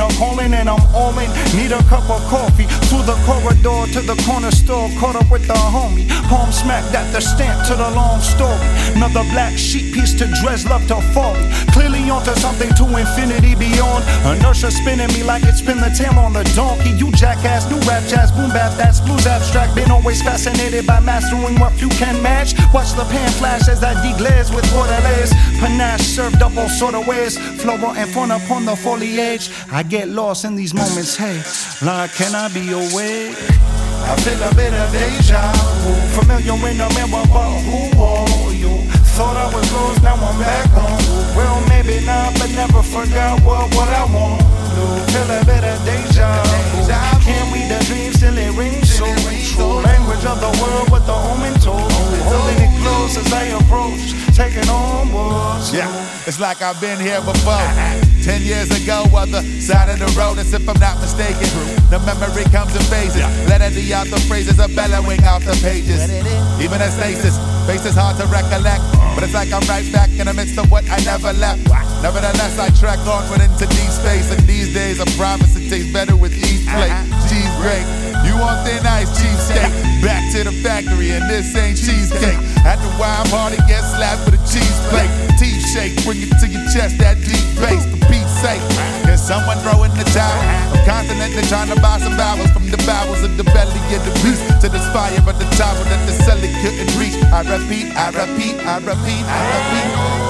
a calling, and I'm all in. Need a cup of coffee through the corridor to the corner store, caught up with the homie. Palm smacked at the stamp to the long story. Another black sheep piece to dress, love to folly. Clearly onto something to infinity beyond. Inertia spinning me like it spin the tail on the donkey. You jackass, new rap jazz, boom bap, that's blues abstract. Been always fascinated by mastering what few can match. Watch the pan flash as I deglaze with orderlies. Panache served up all sort of ways. Floral and fauna upon the foliage. I get lost in these moments. Hey, Lord, can I be awake? I feel a bit of deja vu. Familiar in the mirror, but who are you? Thought I was lost, now I'm back home. Well, maybe not, but never forgot what, what I want. Feel a bit of deja vu. Can't read the dream, still it rings so true. Language of the world, what the omen told. Holding it close as I approach, taking on what's Yeah, it's like I've been here before. Ten years ago, other side of the road, as if I'm not mistaken. The memory comes in phases. Letting the out the phrases are bellowing out the pages. Even as stasis, faces hard to recollect. But it's like I'm right back in the midst of what I never left. Nevertheless, I track onward into deep space. And these days, I promise it tastes better with each plate. Cheese great. You want thin ice cheesesteak? Back to the factory, and this ain't cheesecake. After wine party, get slapped with a cheese plate. Teeth shake, bring it to your chest, that deep bass, for Pete's sake. Someone throw in the towel? I'm constantly trying to buy some vowels from the bowels of the belly of the beast to the spire of the tower that the cellar couldn't reach. I repeat, I repeat, I repeat, I repeat.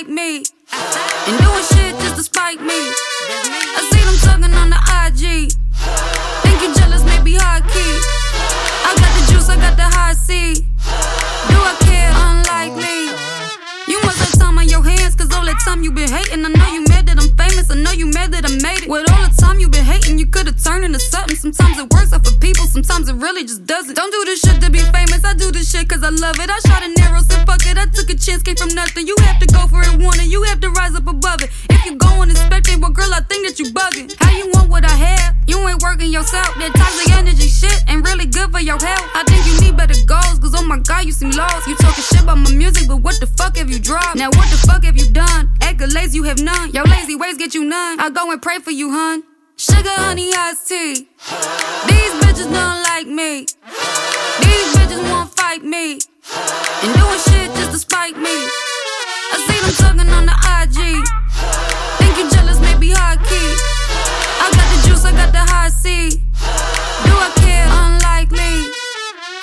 fight me. And doing shit just to spite me. I see them talking on the IG. Think you jealous, maybe high key. I got the juice, I got the high C. Do I care? Unlikely. You must have time on your hands, cause all that time you been hating. I know you mad that I'm famous, I know you mad that I made it. With all the time you been hating, you could've turned into something. Sometimes it people, sometimes it really just doesn't. Don't do this shit to be famous, I do this shit cause I love it. I shot an arrow, so fuck it, I took a chance, came from nothing. You have to go for it, it, you have to rise up above it. If you go unexpected, well, girl, I think that you bugging. How you want what I have? You ain't working yourself. That toxic energy shit ain't really good for your health. I think you need better goals, cause oh my god, you seem lost. You talking shit about my music, but what the fuck have you dropped? Now what the fuck have you done? Accolades you have none. Your lazy ways get you none. I go and pray for you, hun. Sugar, honey, iced tea. These bitches don't like me. These bitches won't fight me. And doing shit just to spite me. I see them talking on the IG. Think you jealous, maybe high key. I got the juice, I got the high C. Do I.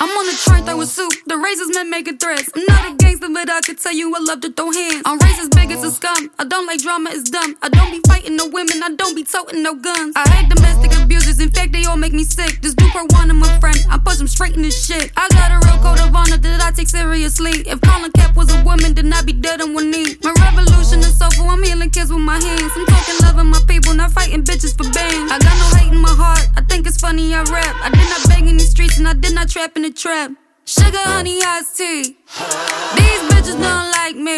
I'm on the train throwing soup. The racist men making threats. I'm not a gangster, but I could tell you I love to throw hands. I'm racist, big as a scum. I don't like drama, it's dumb. I don't be fighting no women, I don't be toting no guns. I hate domestic abusers, in fact, they all make me sick. This per one, I'm a friend. I push him straight in this shit. I got a real code of honor that I take seriously. If Colin Cap was a woman, then I'd be dead on one knee. My revolution is soulful, I'm healing kids with my hands. I'm talking loving my people, not fighting bitches for bands. I got no hate in my heart, I think it's funny I rap. I did not beg in these streets, and I did not trap in the trap. Sugar, honey, iced tea. These bitches don't like me.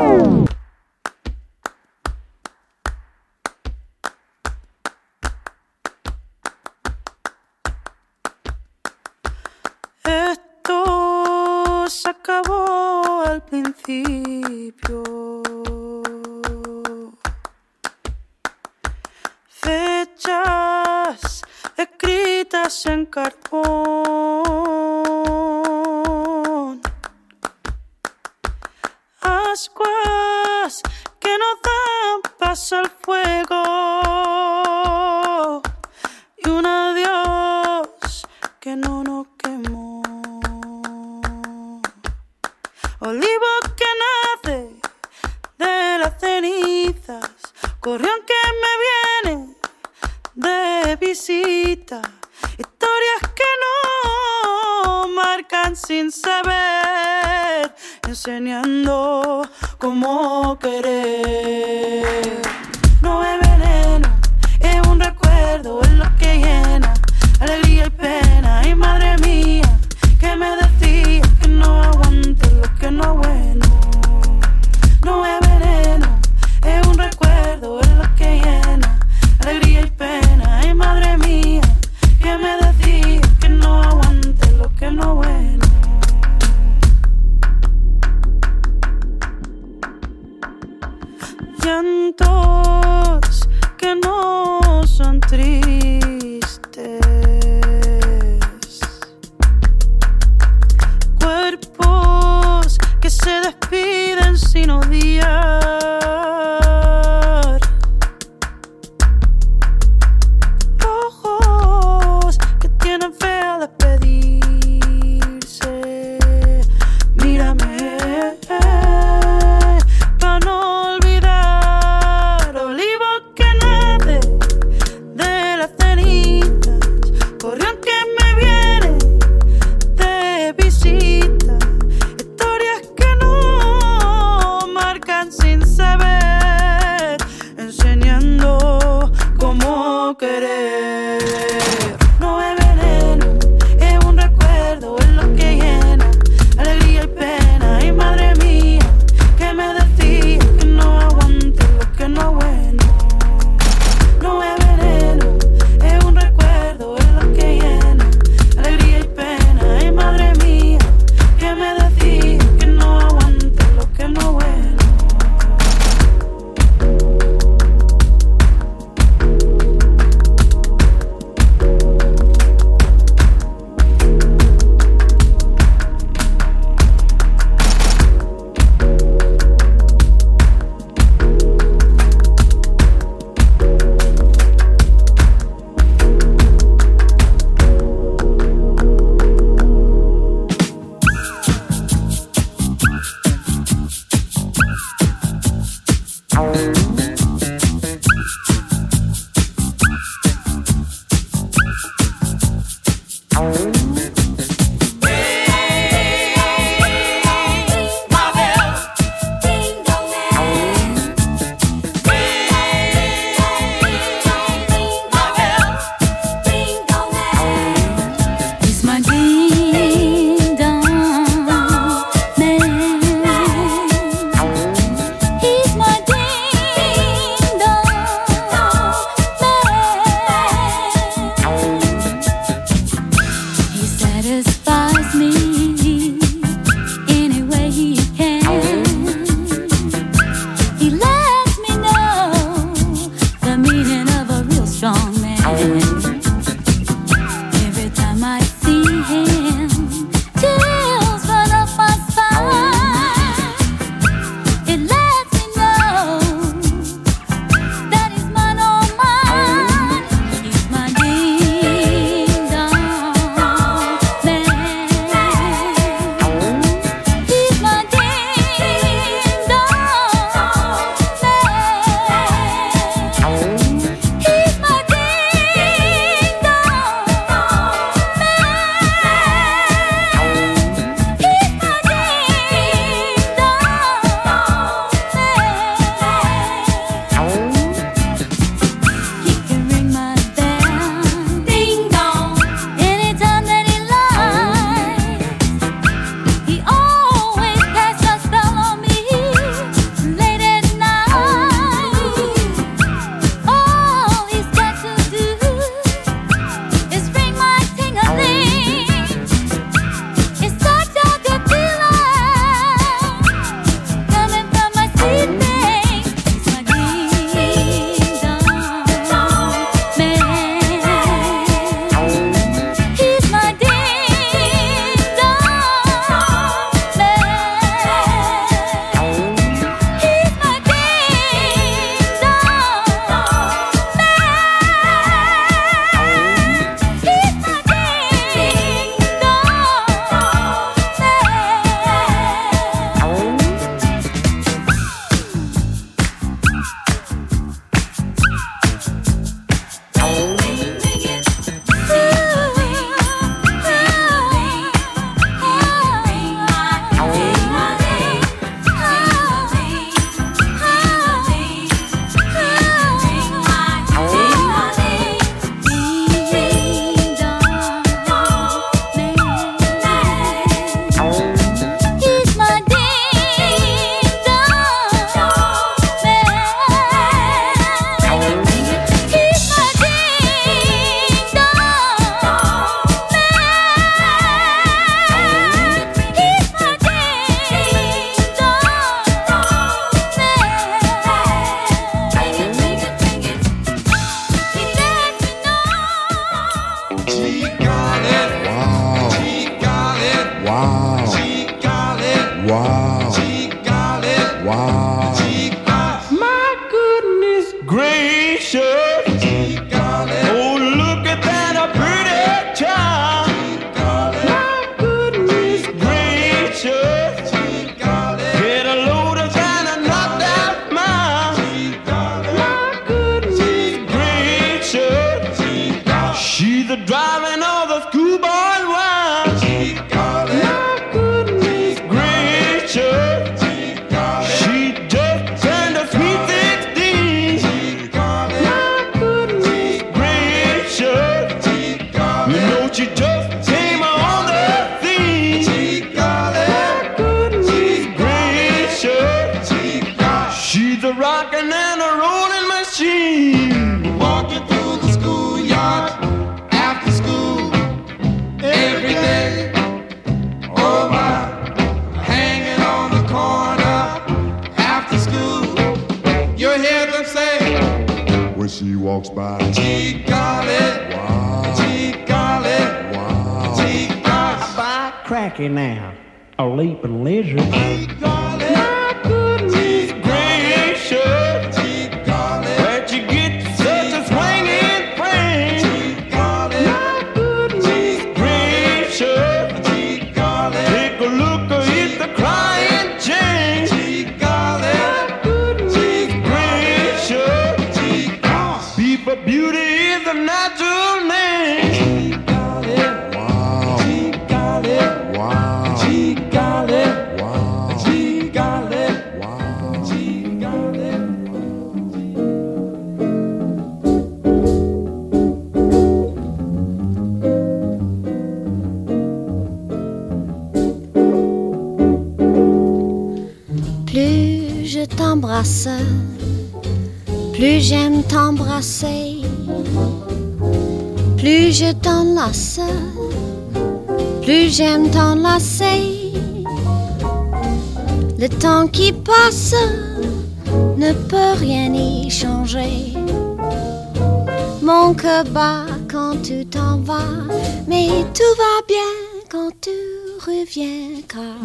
Reviens. Car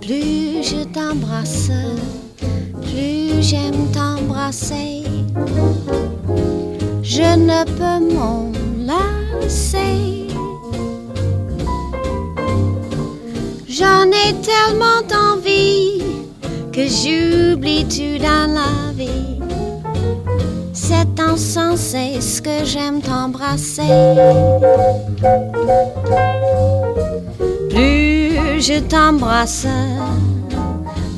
plus je t'embrasse, plus j'aime t'embrasser. Je ne peux m'en lasser. J'en ai tellement envie que j'oublie tout dans la vie? C'est insensé ce que j'aime t'embrasser? Plus je t'embrasse,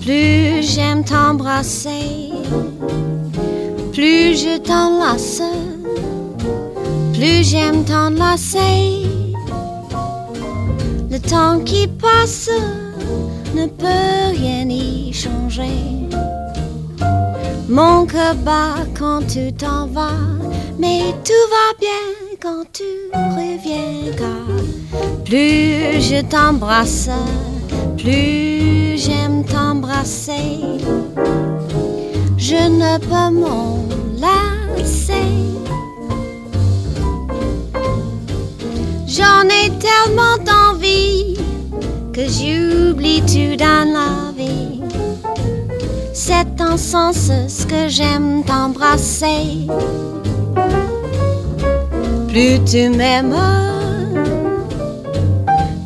plus j'aime t'embrasser. Plus je t'enlace, plus j'aime t'enlacer. Le temps qui passe ne peut rien y changer. Mon cœur bat quand tu t'en vas, mais tout va bien quand tu reviens. Plus je t'embrasse, plus j'aime t'embrasser. Je ne peux m'en lasser. J'en ai tellement envie que j'oublie tout dans la vie? C'est en sens ce que j'aime t'embrasser. Plus tu m'aimes,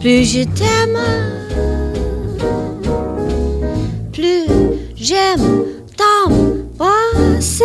plus je t'aime, plus j'aime t'embrasser.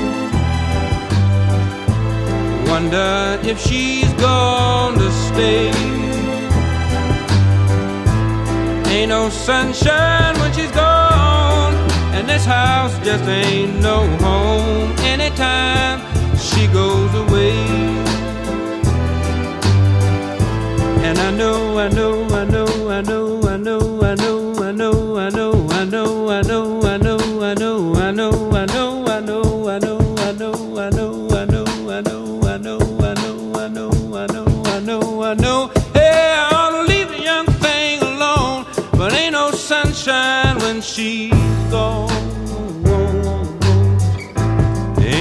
wonder if she's going to stay. Ain't no sunshine when she's gone, and this house just ain't no home anytime she goes away. And I know, I know, I know, I know, I know, I know, I know, I know, I know, I know.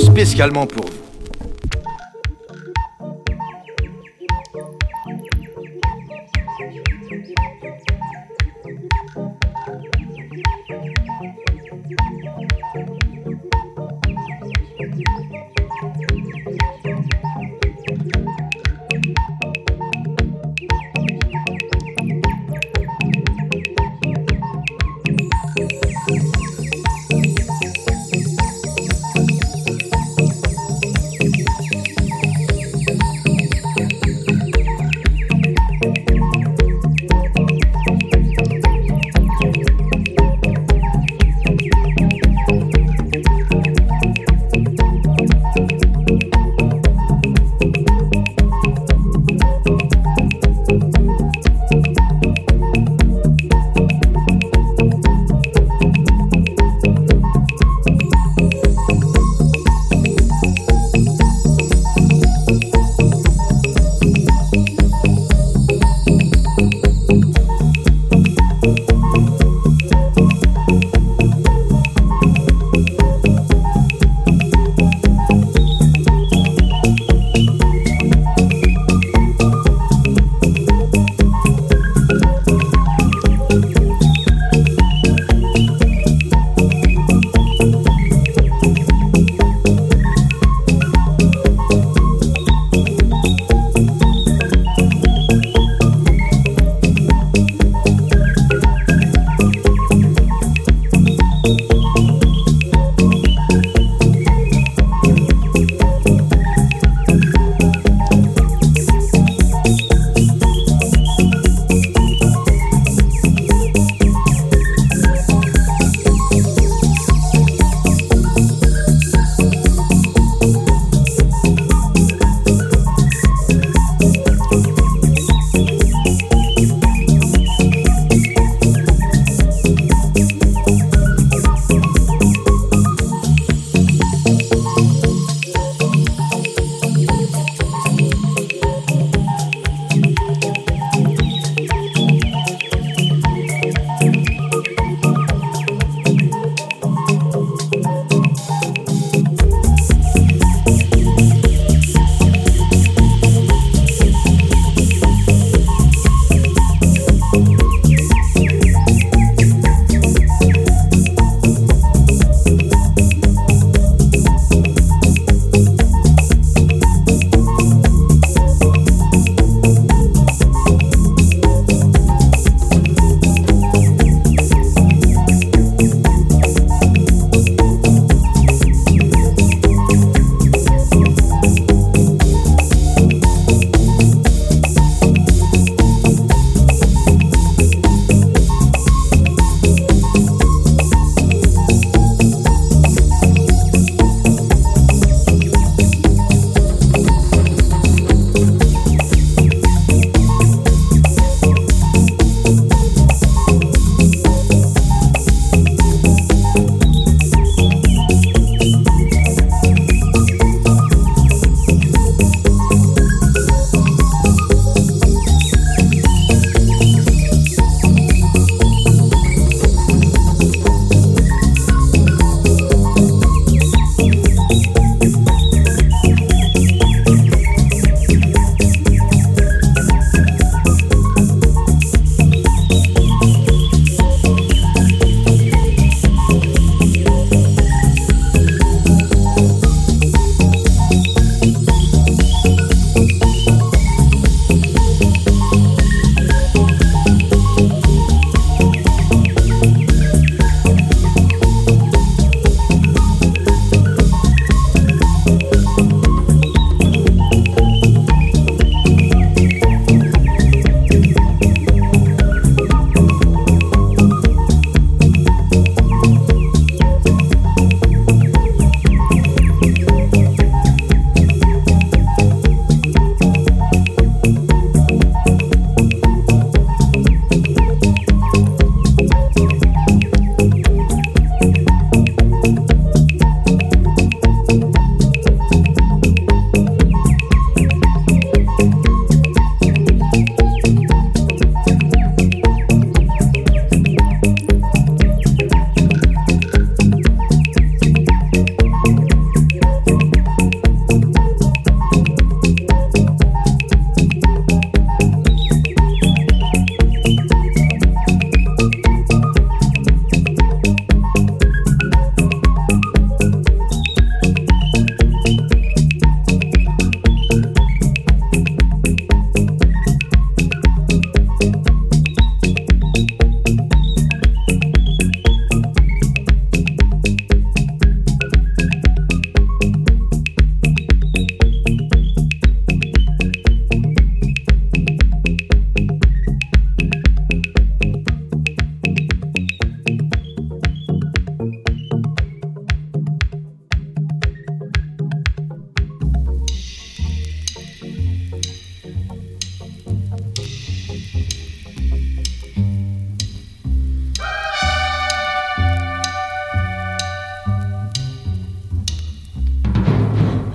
Spécialement pour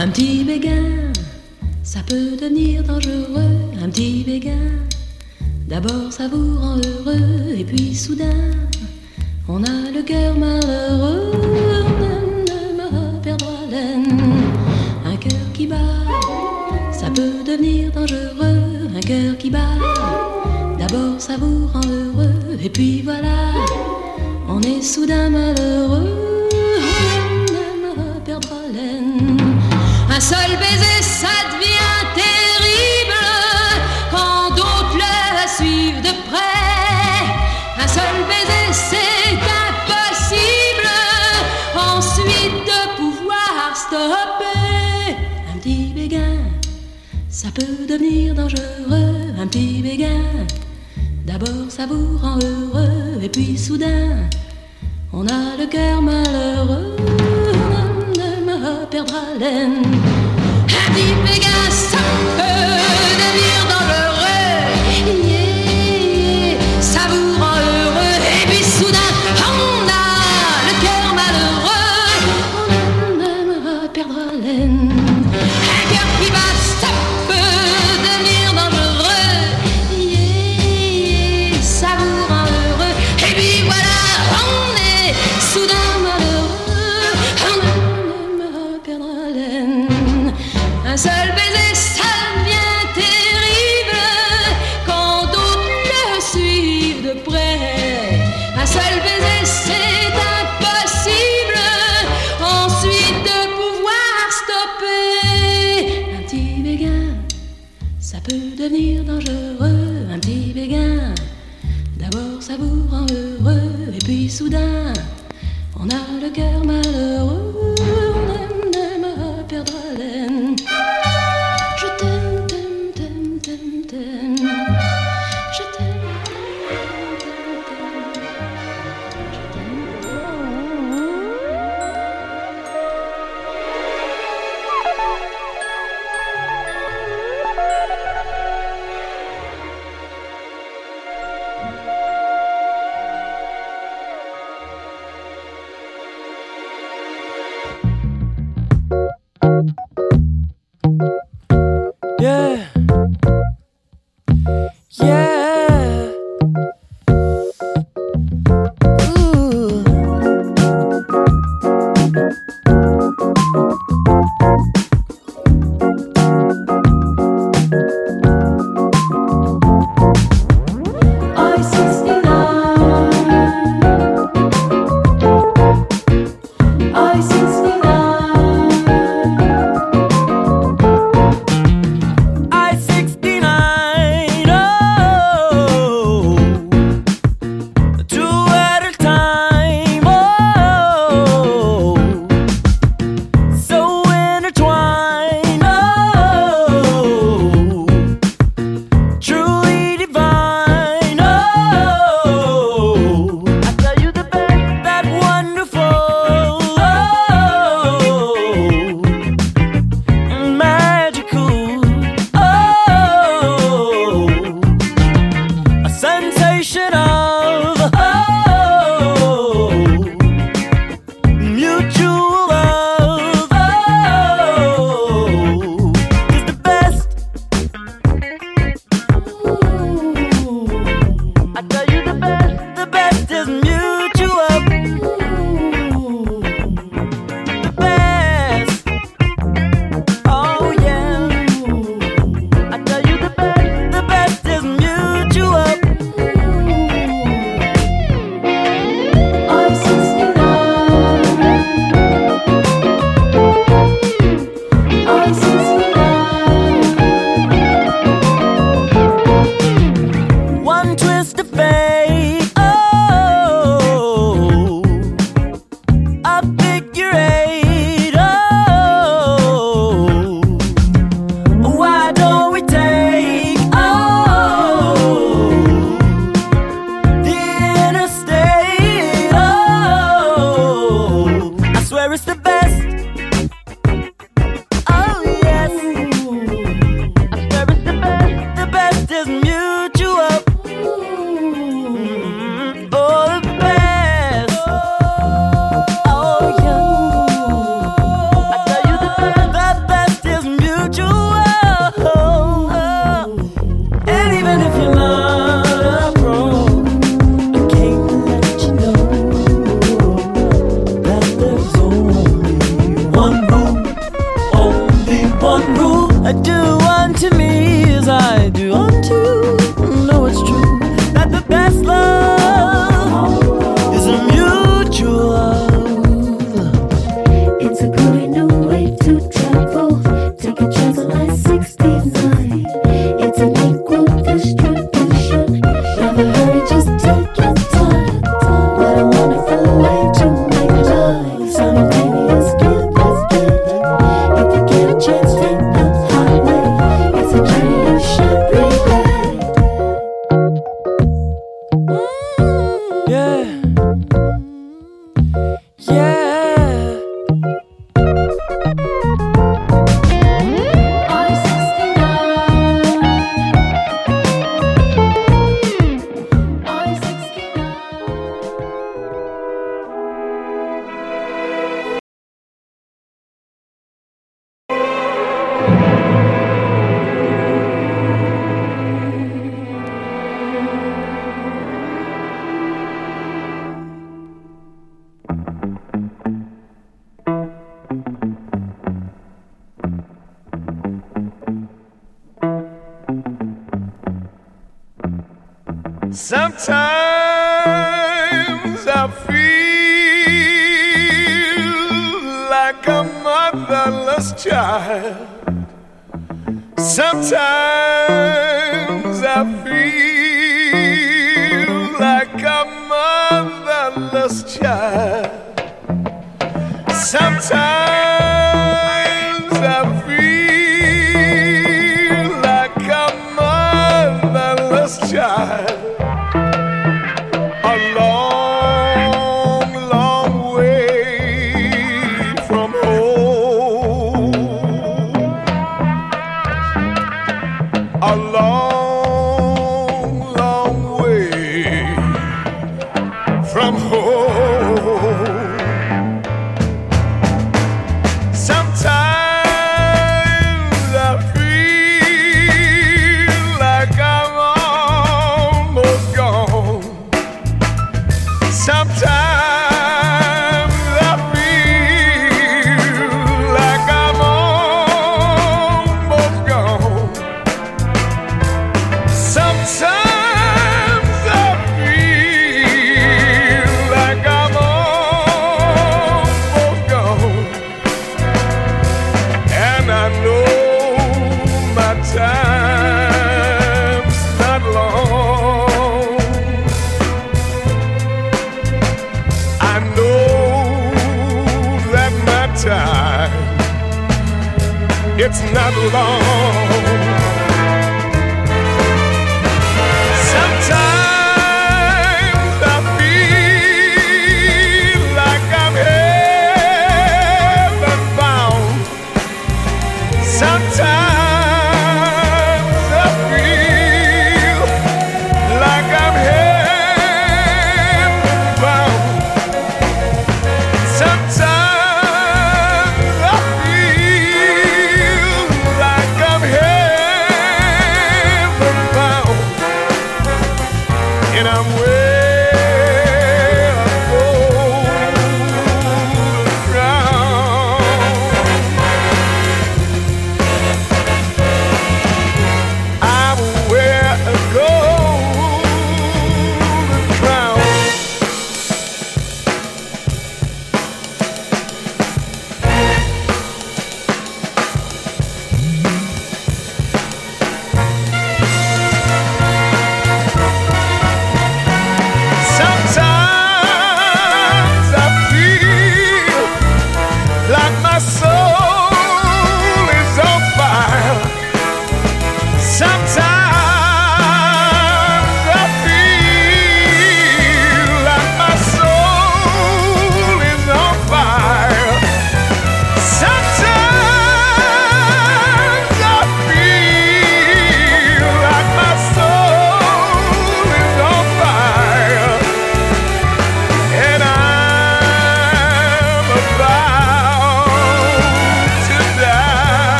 Un petit béguin, ça peut devenir dangereux. Un petit béguin, d'abord ça vous rend heureux, et puis soudain, on a le cœur malheureux. Un cœur qui bat, ça peut devenir dangereux. Un cœur qui bat, d'abord ça vous rend heureux, et puis voilà, on est soudain malheureux. Un seul baiser, ça devient terrible quand d'autres le suivent de près. Un seul baiser, c'est impossible ensuite de pouvoir stopper. Un petit béguin, ça peut devenir dangereux. Un petit béguin, d'abord ça vous rend heureux, et puis soudain, on a le cœur malheureux va perdre haleine. Harry Pégase, navire dangereux, soudain, on a le cœur malheureux.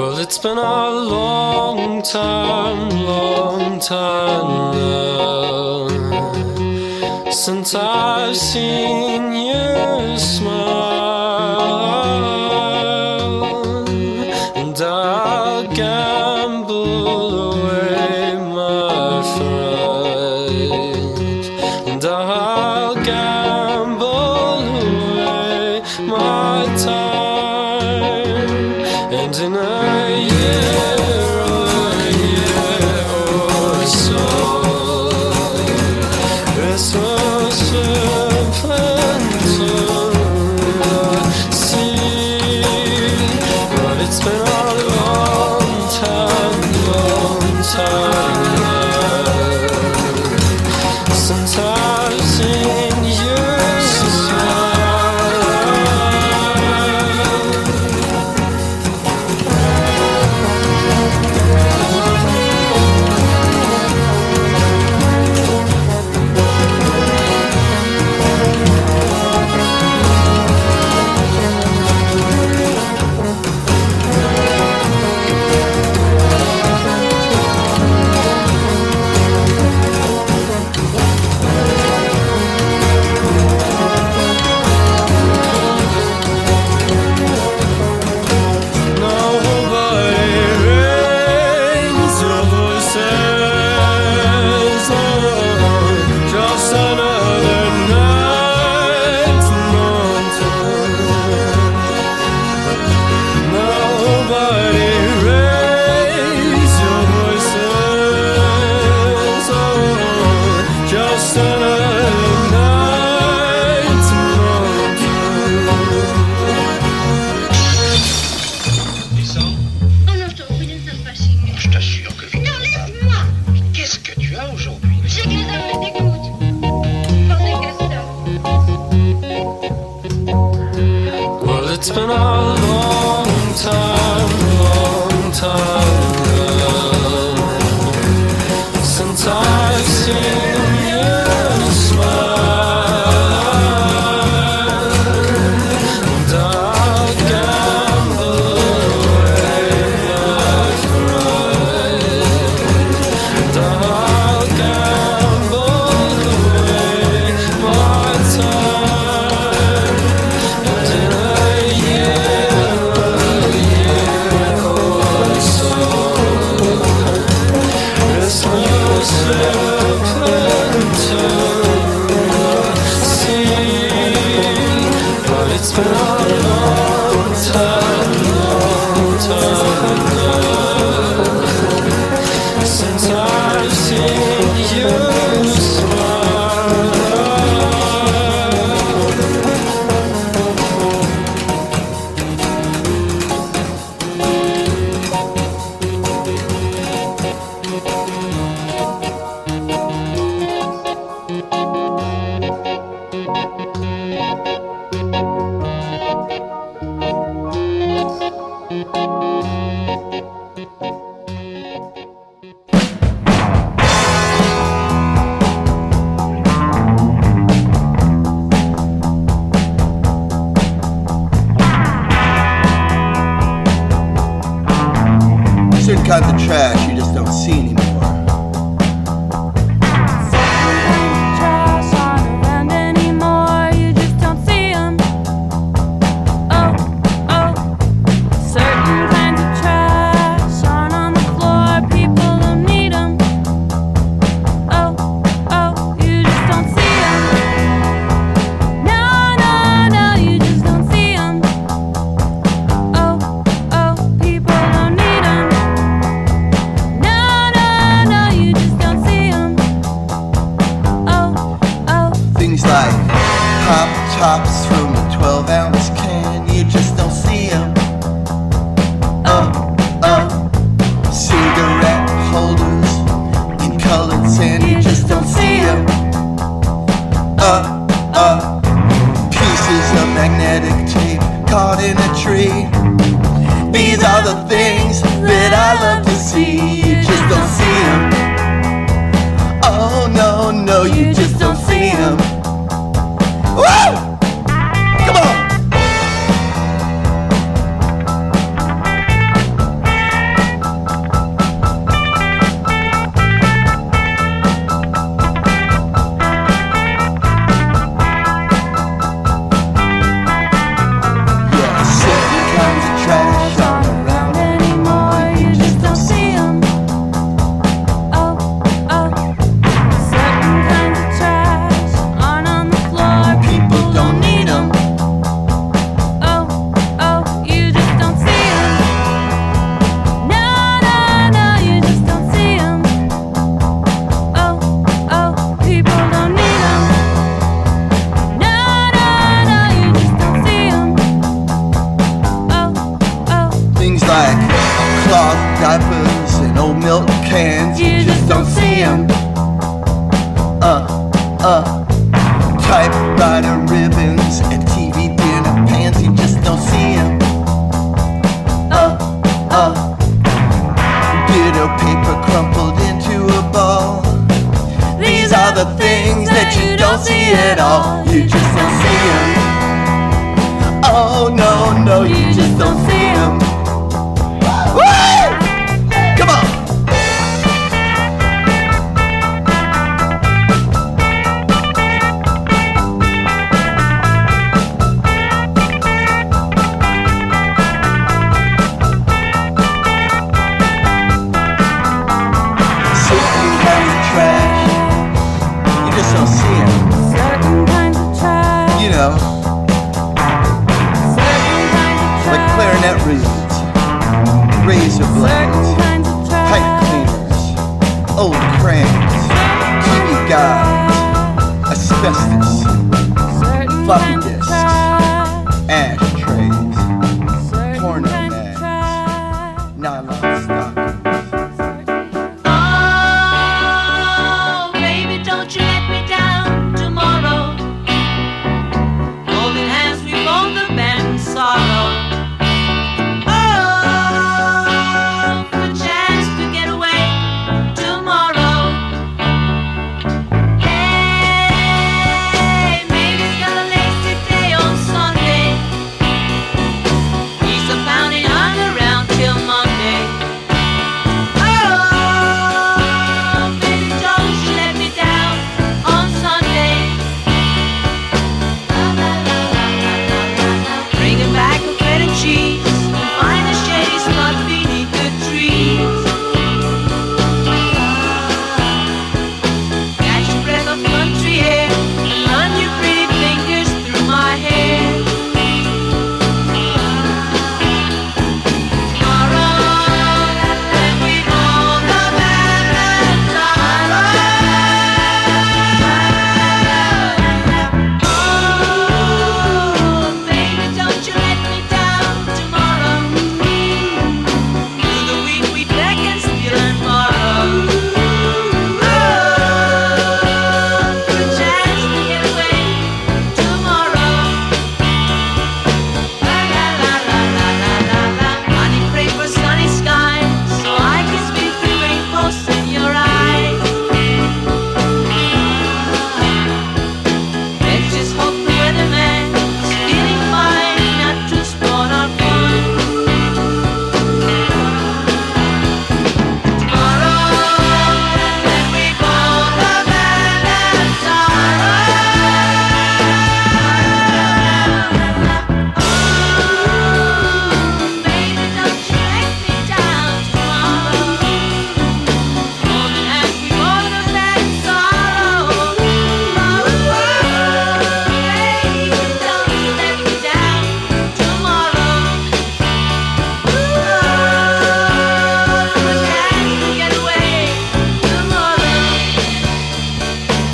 Well, it's been a long time, long time now since I've seen you smile. sun. Certain kinds of trash, you just don't see any.